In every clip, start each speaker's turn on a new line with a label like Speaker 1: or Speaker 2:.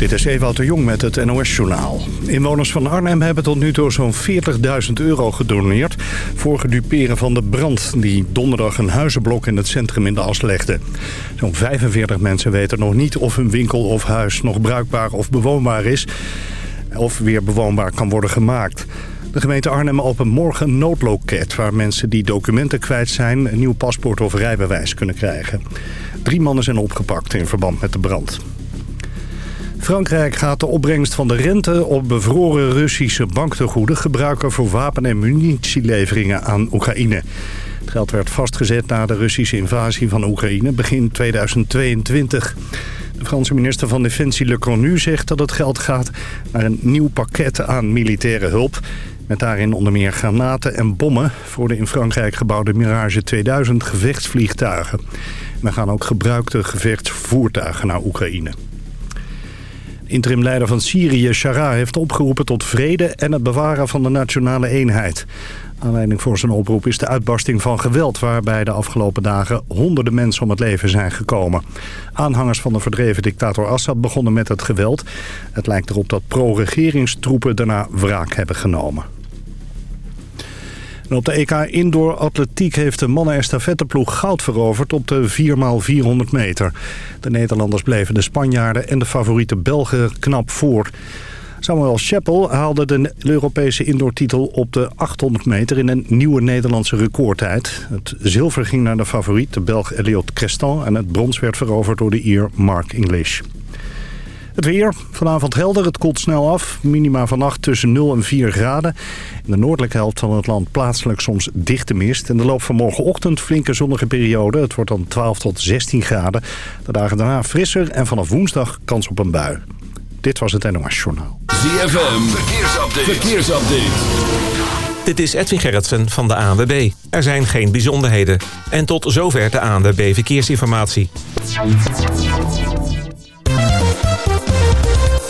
Speaker 1: Dit is Ewout de Jong met het NOS-journaal. Inwoners van Arnhem hebben tot nu toe zo'n 40.000 euro gedoneerd... voor geduperen van de brand die donderdag een huizenblok in het centrum in de as legde. Zo'n 45 mensen weten nog niet of hun winkel of huis nog bruikbaar of bewoonbaar is... of weer bewoonbaar kan worden gemaakt. De gemeente Arnhem opent morgen een noodloket... waar mensen die documenten kwijt zijn een nieuw paspoort of rijbewijs kunnen krijgen. Drie mannen zijn opgepakt in verband met de brand. Frankrijk gaat de opbrengst van de rente op bevroren Russische banktegoeden gebruiken voor wapen- en munitieleveringen aan Oekraïne. Het geld werd vastgezet na de Russische invasie van Oekraïne begin 2022. De Franse minister van Defensie Le Cornu zegt dat het geld gaat naar een nieuw pakket aan militaire hulp. Met daarin onder meer granaten en bommen voor de in Frankrijk gebouwde Mirage 2000 gevechtsvliegtuigen. We gaan ook gebruikte gevechtsvoertuigen naar Oekraïne. Interimleider van Syrië, Shara, heeft opgeroepen tot vrede en het bewaren van de nationale eenheid. Aanleiding voor zijn oproep is de uitbarsting van geweld... waarbij de afgelopen dagen honderden mensen om het leven zijn gekomen. Aanhangers van de verdreven dictator Assad begonnen met het geweld. Het lijkt erop dat pro-regeringstroepen daarna wraak hebben genomen. Op de EK Indoor Atletiek heeft de mannen-estafetteploeg goud veroverd op de 4x400 meter. De Nederlanders bleven de Spanjaarden en de favoriete Belgen knap voor. Samuel Scheppel haalde de Europese indoortitel op de 800 meter in een nieuwe Nederlandse recordtijd. Het zilver ging naar de favoriet, de Belg Elliot Crestan, en het brons werd veroverd door de Ier Mark English. Het weer, vanavond helder, het koelt snel af. Minima vannacht tussen 0 en 4 graden. In de noordelijke helft van het land plaatselijk soms dichte mist. In de loop van morgenochtend flinke zonnige periode. Het wordt dan 12 tot 16 graden. De dagen daarna frisser en vanaf woensdag kans op een bui. Dit was het NOS Journaal.
Speaker 2: ZFM, verkeersupdate. verkeersupdate.
Speaker 3: Dit is Edwin Gerritsen van de ANWB. Er zijn geen bijzonderheden. En tot zover de ANWB Verkeersinformatie.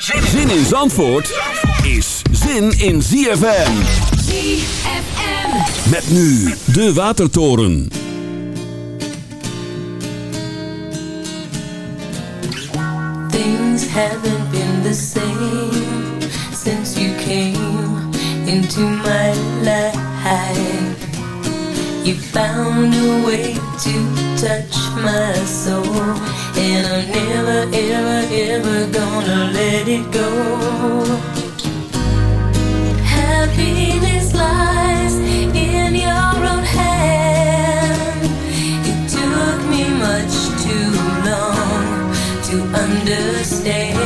Speaker 2: Zin in Zandvoort is zin in ZFM.
Speaker 4: ZFM.
Speaker 2: Met nu de Watertoren.
Speaker 5: Things haven't been the same since you came into my life. You found a way to touch my soul, and I'm never, ever, ever gonna let it go. Happiness lies in your own hand. It took me much too long to understand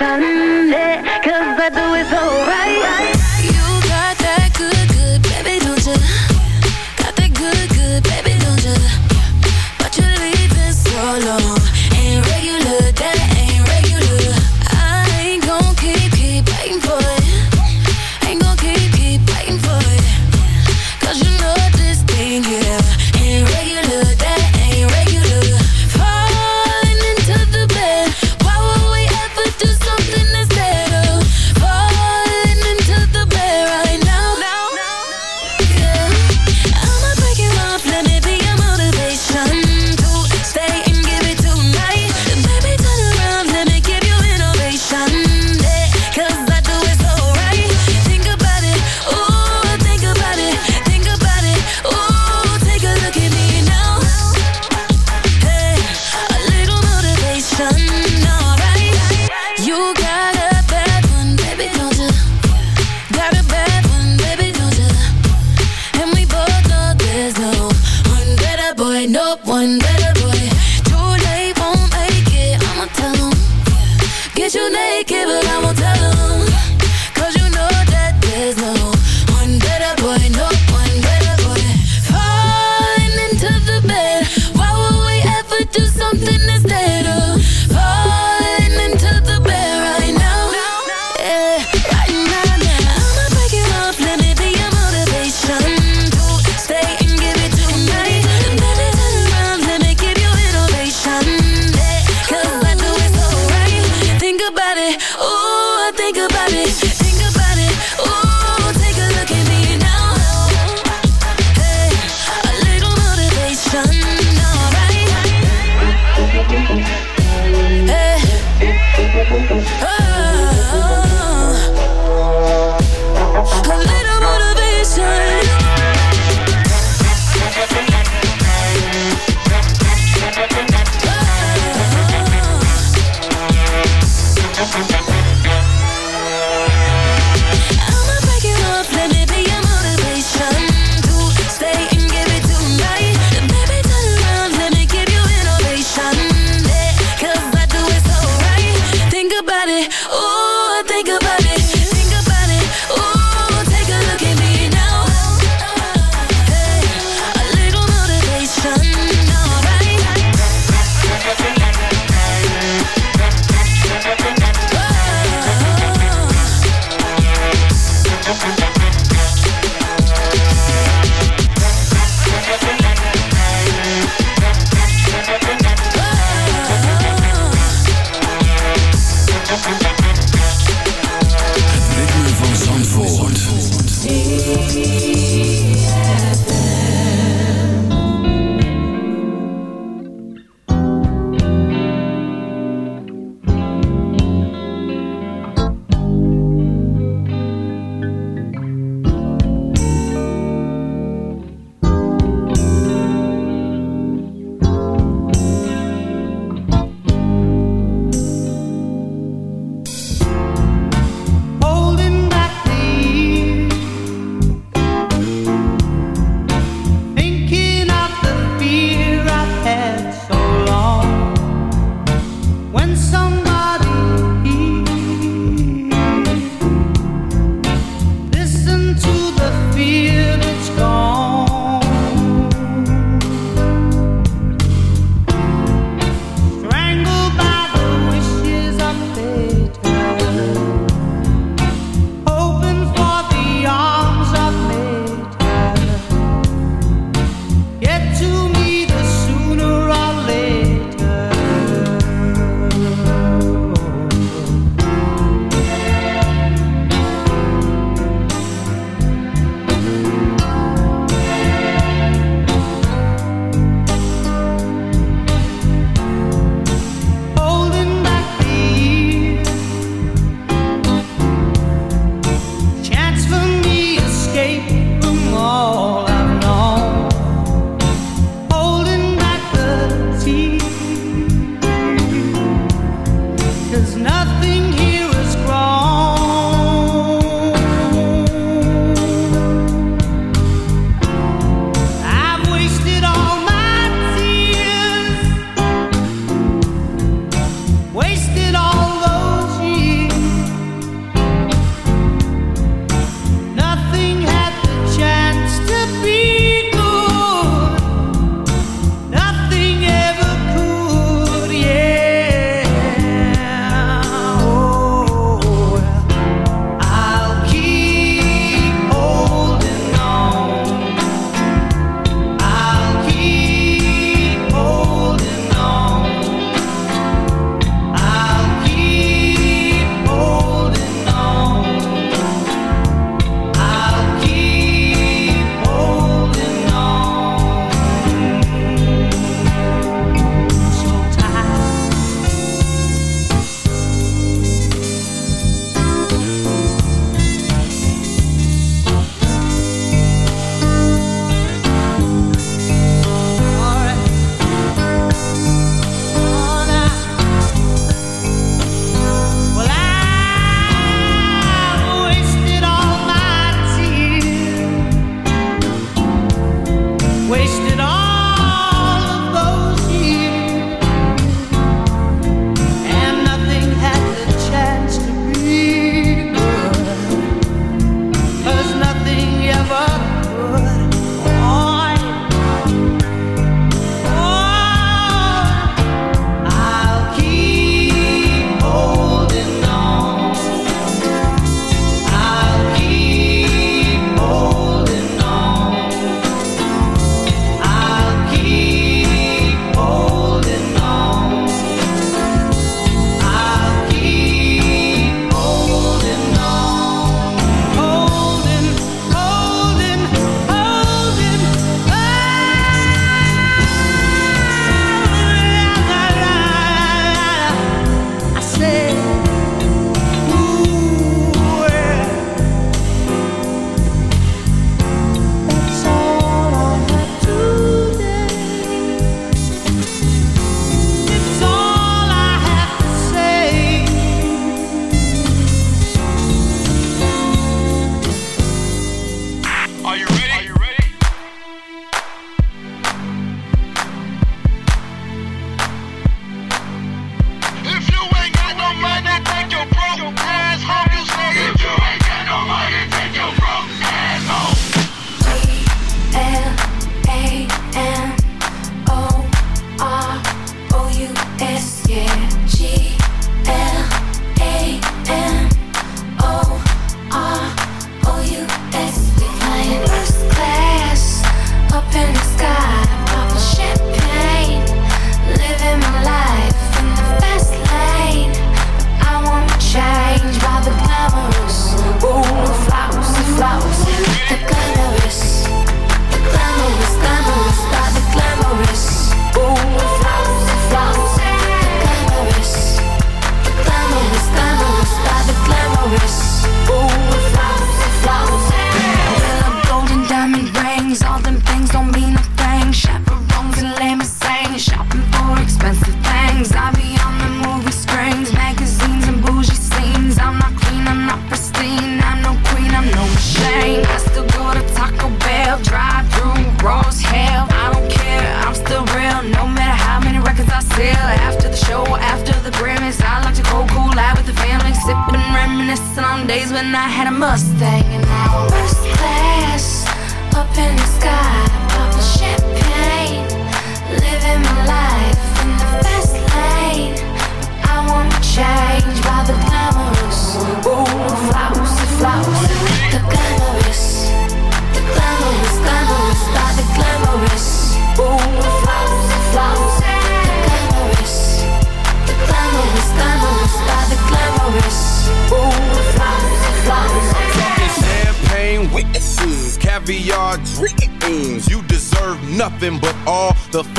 Speaker 6: Yeah, cause I do it so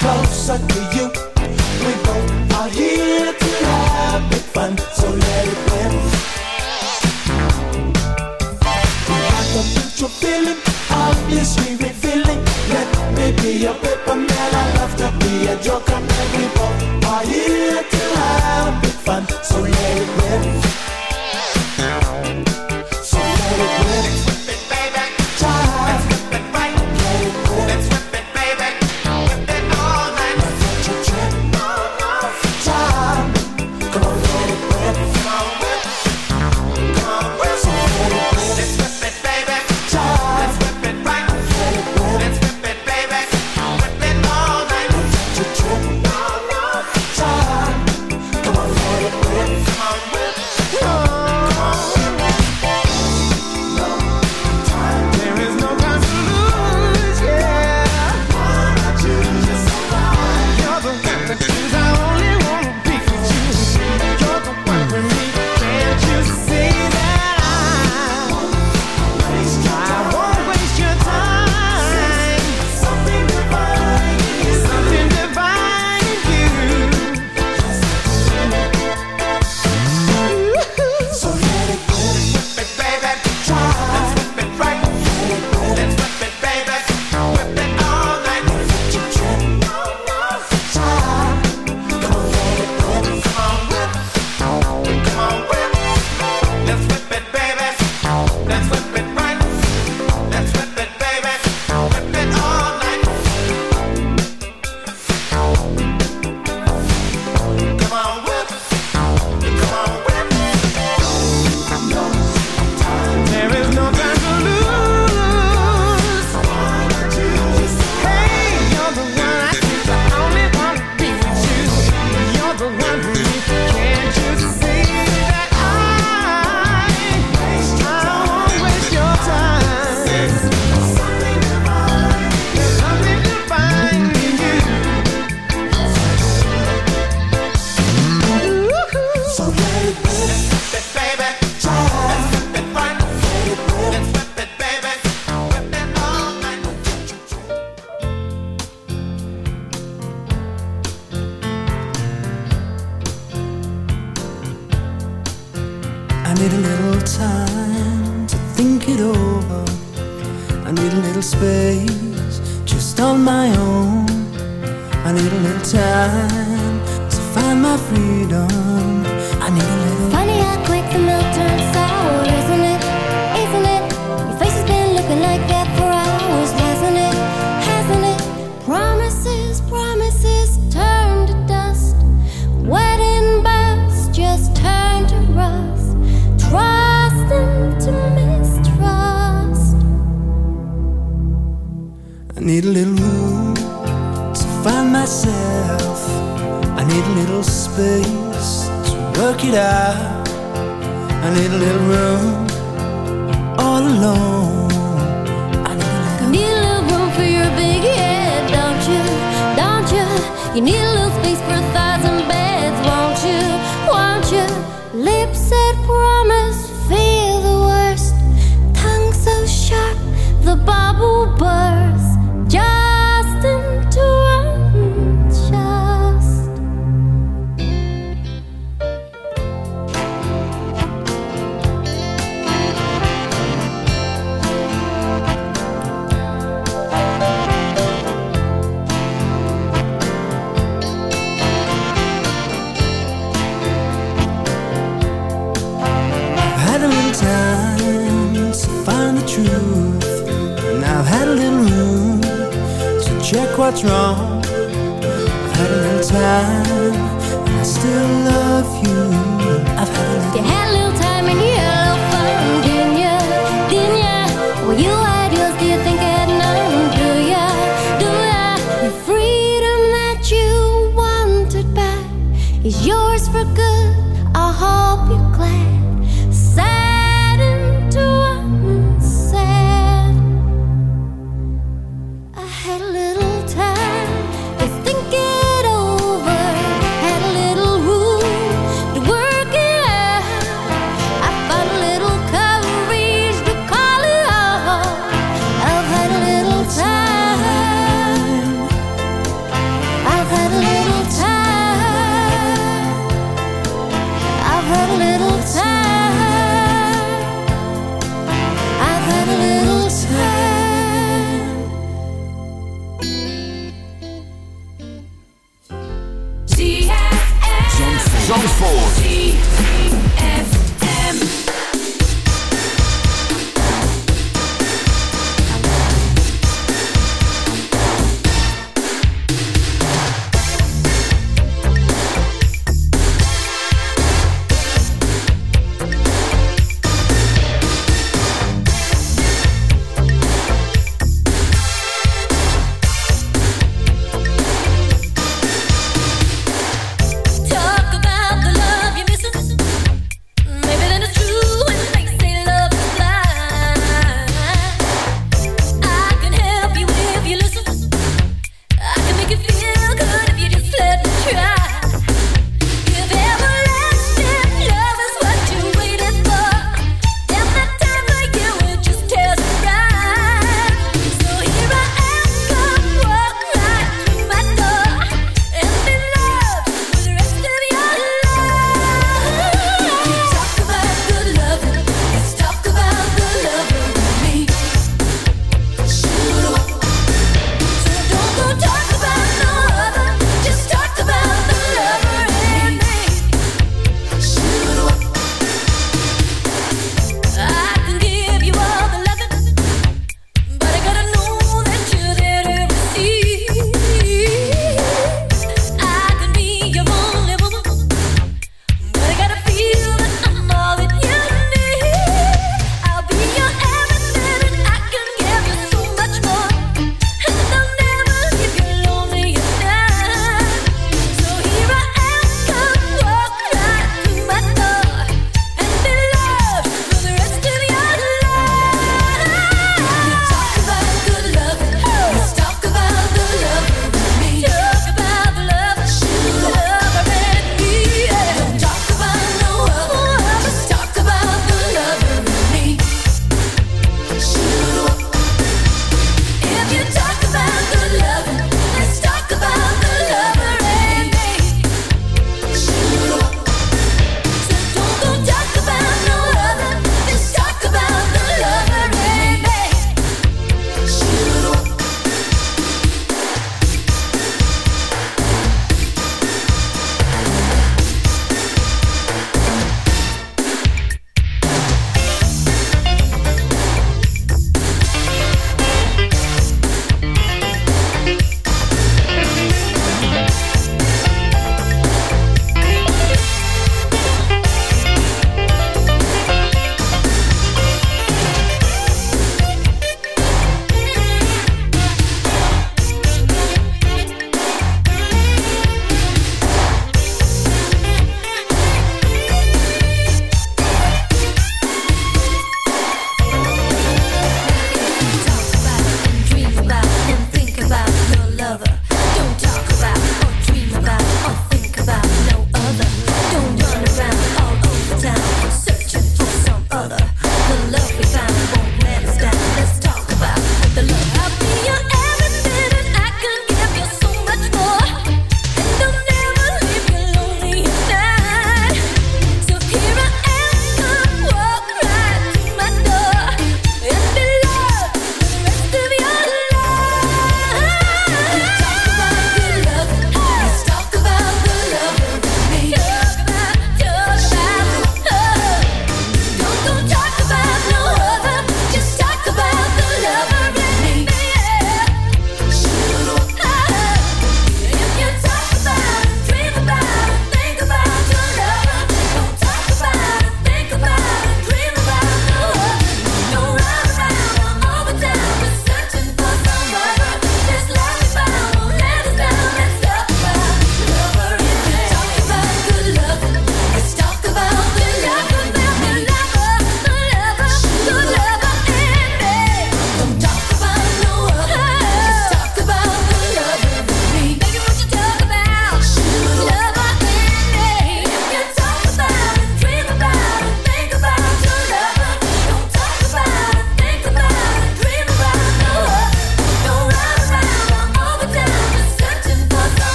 Speaker 7: closer to you. We both are here to have big fun, so let it win. A mutual feeling, obviously revealing. Let me be your paper man. I love to be a joker, man. We both are here to have big fun, so let it rip.
Speaker 6: strong.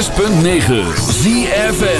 Speaker 6: 106.9 ZFN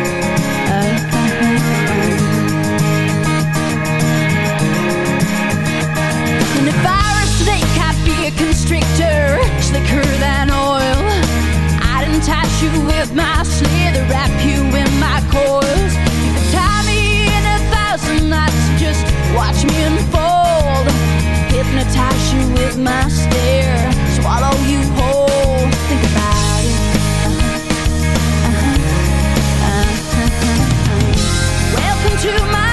Speaker 5: constrictor, slicker than oil. I'd entice you with my slither, wrap you
Speaker 8: in my coils. You could tie me in a thousand knots, just watch me unfold. Hypnotize you
Speaker 9: with my stare, swallow you whole. Think about it. Uh-huh. Uh-huh. Uh-huh.
Speaker 2: Welcome to my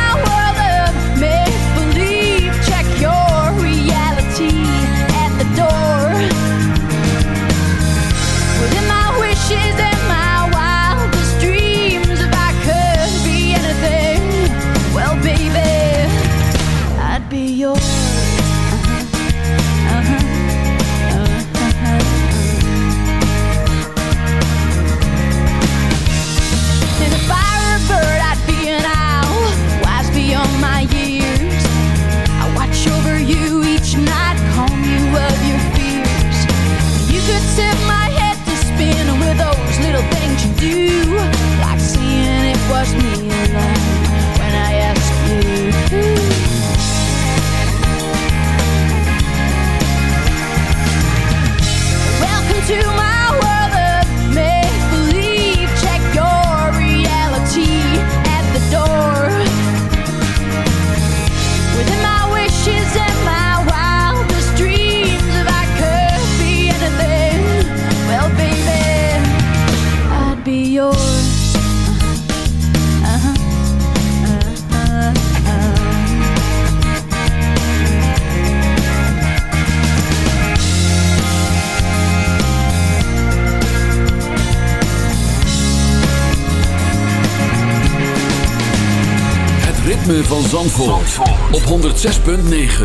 Speaker 2: Zandvoort, op 106.9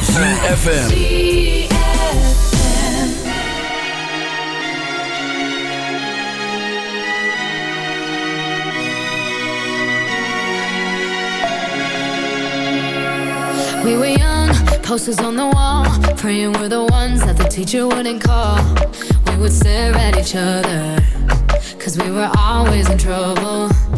Speaker 2: CFFM
Speaker 6: We were young, posters on the wall Praying we're the ones that the teacher wouldn't call. We would stare at each other Cause we were always in trouble.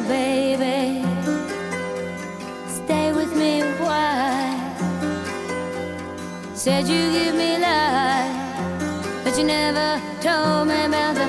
Speaker 6: baby. Stay with me. Said you give me life, but you never told me about the